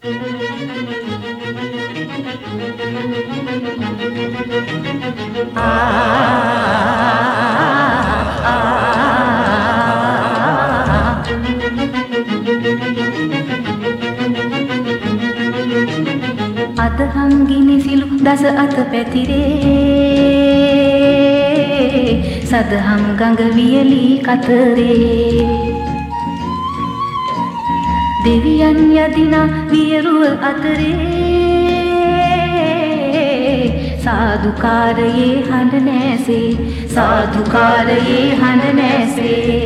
අදහංගිනි සිලු දස අත පැතිරේ. සදහම් ගඟ වියලී කතරේ. දෙවියන් යදිනා වියරුව අතරේ සාදුකාරයේ හඬ නෑසේ සාදුකාරයේ හඬ නෑසේ.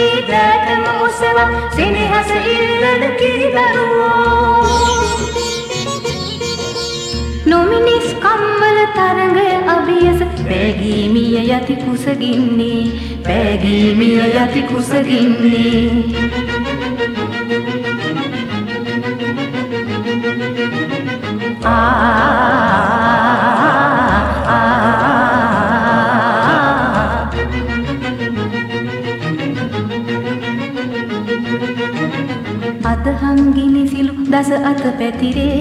අන්ධකාරයේ දැටම ඔසවා සෙනෙහස ඉල්ලන කිරිදරුවෝ නොමිනිස් කම්මල තරඟ අභියස පෑගීමිය යති කුසගින්නේ පෑගීමිය යති කුසගින්නේ අදහංගිනි සිලු දස අත පැතිරේ.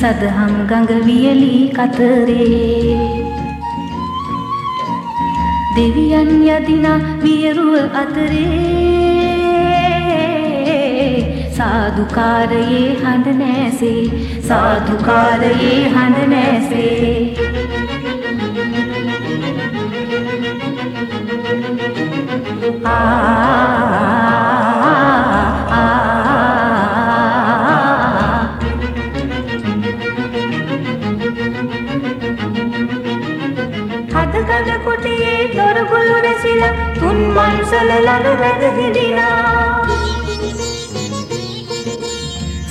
සදහම් ගඟ වියලී කතරේ. දෙවියන් යදිනා වියරුව අතරේ. සාදුකාරයේ හඬ නෑසේ. සාදුකාරයේ හඬ නෑසේ. හදකඩ කොටියේ දොරගුළු රැසිල තුන් මන්සල ලන වැදහිදිනා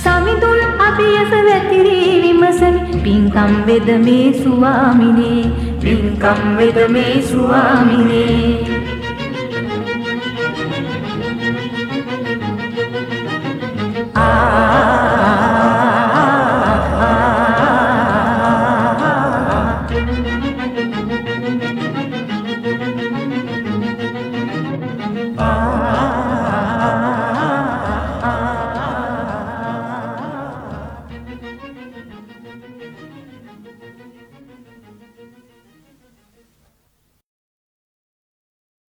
සමිඳුන් අභියස වැතිරී විමසමි. පින්කම් වෙද මේ ස්වාමිනේ. පින්කම් වෙද මේ ස්වාමිනේ.